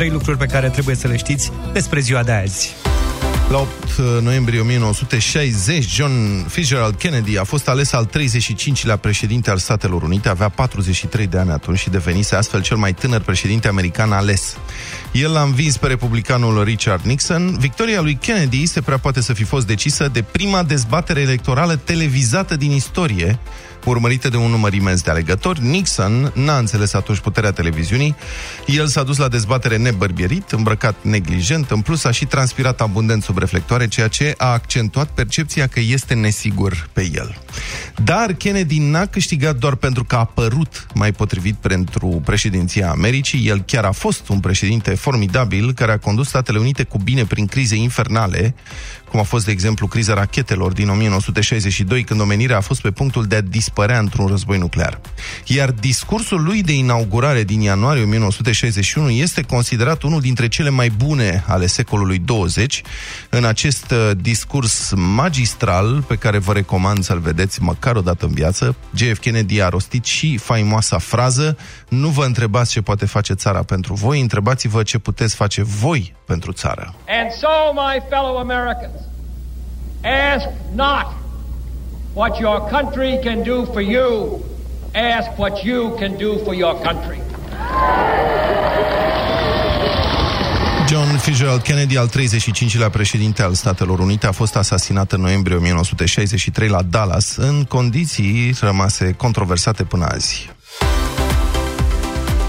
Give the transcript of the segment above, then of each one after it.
Trei lucruri pe care trebuie să le știți despre ziua de azi. La 8 noiembrie 1960, John Fitzgerald Kennedy a fost ales al 35-lea președinte al Statelor Unite, avea 43 de ani atunci și devenise astfel cel mai tânăr președinte american ales. El l-a învins pe republicanul Richard Nixon. Victoria lui Kennedy se prea poate să fi fost decisă de prima dezbatere electorală televizată din istorie, urmărită de un număr imens de alegători. Nixon n-a înțeles atunci puterea televiziunii. El s-a dus la dezbatere nebărbierit, îmbrăcat neglijent, în plus a și transpirat abundent sub reflectoare, ceea ce a accentuat percepția că este nesigur pe el. Dar Kennedy n-a câștigat doar pentru că a părut mai potrivit pentru președinția Americii. El chiar a fost un președinte formidabil care a condus Statele Unite cu bine prin crize infernale, cum a fost, de exemplu, criza rachetelor din 1962, când omenirea a fost pe punctul de a dispărea într-un război nuclear. Iar discursul lui de inaugurare din ianuarie 1961 este considerat unul dintre cele mai bune ale secolului 20. În acest uh, discurs magistral, pe care vă recomand să-l vedeți măcar o dată în viață, JF Kennedy a rostit și faimoasa frază Nu vă întrebați ce poate face țara pentru voi, întrebați-vă ce puteți face voi pentru țară. And so, my fellow Americans, ask not what your country can do for you, ask what you can do for your country. John Fitzgerald Kennedy, al 35-lea președinte al Statelor Unite, a fost asasinat în noiembrie 1963 la Dallas, în condiții rămase controversate până azi.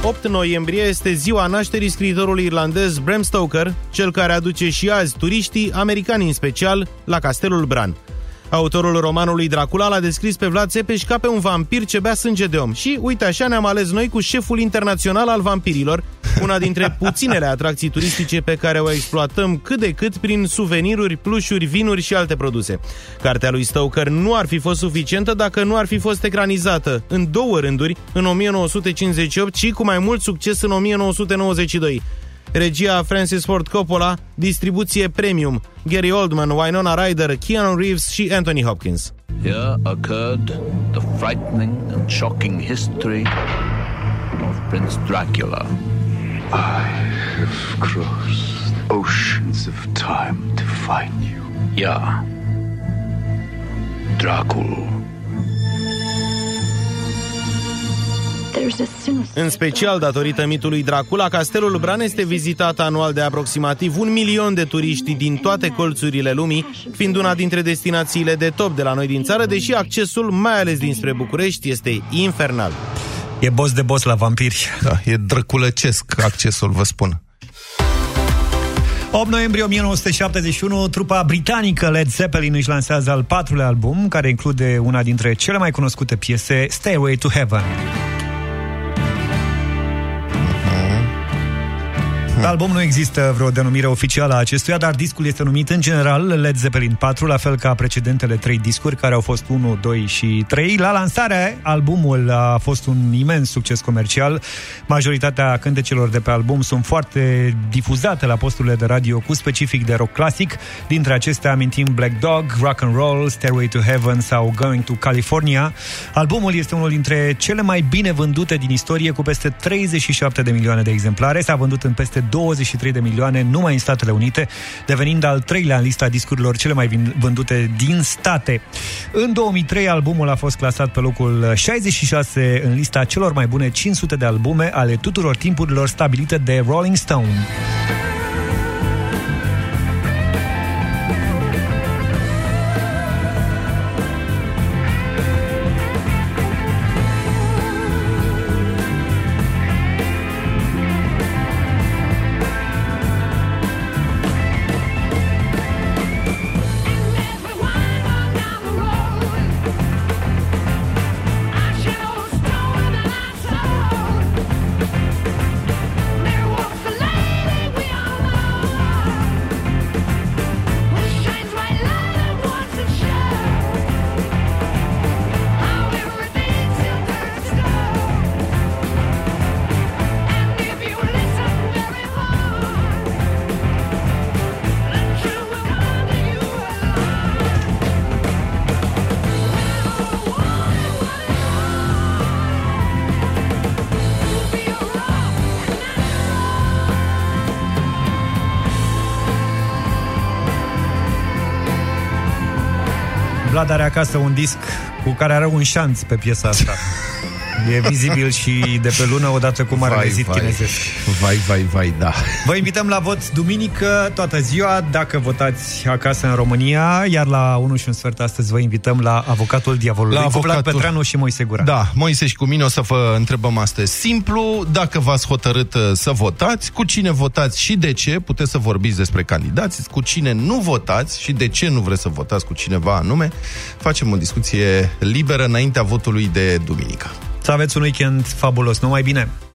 8 noiembrie este ziua nașterii scriitorului irlandez Bram Stoker, cel care aduce și azi turiștii, americani în special, la Castelul Bran. Autorul romanului Dracula l-a descris pe Vlad Țepeș ca pe un vampir ce bea sânge de om. Și uite așa ne-am ales noi cu șeful internațional al vampirilor, una dintre puținele atracții turistice pe care o exploatăm cât de cât prin suveniruri, plușuri, vinuri și alte produse. Cartea lui Stoker nu ar fi fost suficientă dacă nu ar fi fost ecranizată în două rânduri, în 1958 și cu mai mult succes în 1992 regia Francis Ford Coppola, distribuție premium, Gary Oldman, Winona Ryder, Keanu Reeves și Anthony Hopkins. Here occurred the frightening and shocking history of Prince Dracula. I have crossed oceans of time to find you. Yeah. Dracul. În special datorită mitului Dracula, castelul Bran este vizitat anual de aproximativ un milion de turiști din toate colțurile lumii, fiind una dintre destinațiile de top de la noi din țară, deși accesul, mai ales dinspre București, este infernal. E boss de boss la vampiri. Da, e drăculăcesc accesul, vă spun. 8 noiembrie 1971, trupa britanică Led Zeppelin își lansează al patrulea album, care include una dintre cele mai cunoscute piese, Stairway to Heaven. Pe album nu există vreo denumire oficială a acestuia, dar discul este numit în general Led Zeppelin 4, la fel ca precedentele trei discuri, care au fost 1, 2 și 3. La lansare, albumul a fost un imens succes comercial. Majoritatea cântecelor de pe album sunt foarte difuzate la posturile de radio cu specific de rock clasic. Dintre acestea amintim Black Dog, Rock and Roll, Stairway to Heaven sau Going to California. Albumul este unul dintre cele mai bine vândute din istorie, cu peste 37 de milioane de exemplare. S-a vândut în peste 23 de milioane numai în Statele Unite, devenind al treilea în lista discurilor cele mai vândute din state. În 2003, albumul a fost clasat pe locul 66 în lista celor mai bune 500 de albume ale tuturor timpurilor stabilite de Rolling Stone. Vlad are acasă un disc cu care are un șanț pe piesa asta. E vizibil și de pe lună odată cu marele zid vai, chinezesc. vai, vai, vai, da. Vă invităm la vot duminică, toată ziua, dacă votați acasă în România, iar la 1 și un sfert astăzi vă invităm la Avocatul Diavolului, La cu Vlad avocatul- Petreanu și Moise Guran. Da, Moise și cu mine o să vă întrebăm astăzi simplu, dacă v-ați hotărât uh, să votați, cu cine votați și de ce, puteți să vorbiți despre candidați, cu cine nu votați și de ce nu vreți să votați cu cineva anume. Facem o discuție liberă înaintea votului de duminică. Să aveți un weekend fabulos, numai bine!